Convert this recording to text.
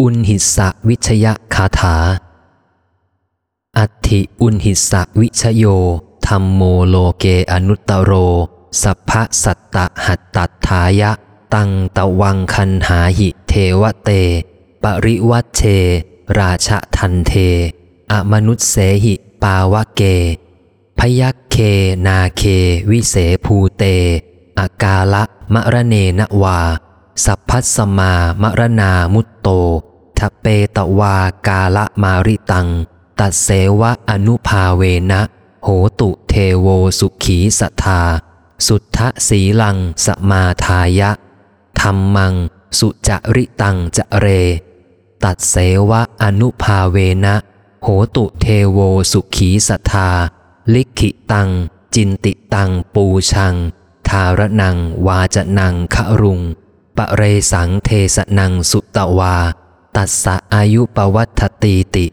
อุณหิสสะวิชะยะคาถา อัตถิอุณหิสสะวิชะโยธัมโมโลเก อะนุตตะโร สัพพะสัตตะหิตัตถายะ ตังตะวังคัณหาหิเทวะเต ปะริวัชเช ราชะทัณเฑ อะมะนุสเสหิปาวะเก พะยัคเฆ นาเควิเสภูเต อะกาละมะระเนนวา สัพพัสมามระนามุตโตทะเปตวากาละมาริตัง ตัดเสวะอนุภาเวนะ โหตุเทโวสุขีสัทธา สุทธสีลังสมาทายะธรรมัง สุจริตังจะเร ตัดเสวะอนุภาเวนะ โหตุเทโวสุขีสัทธา ลิขิตัง จินติตังปูชัง ทารนังวาจนังคะรุง ปะเรสังเทสนังสุตวา ตัสสะอายุปวัตถตีติ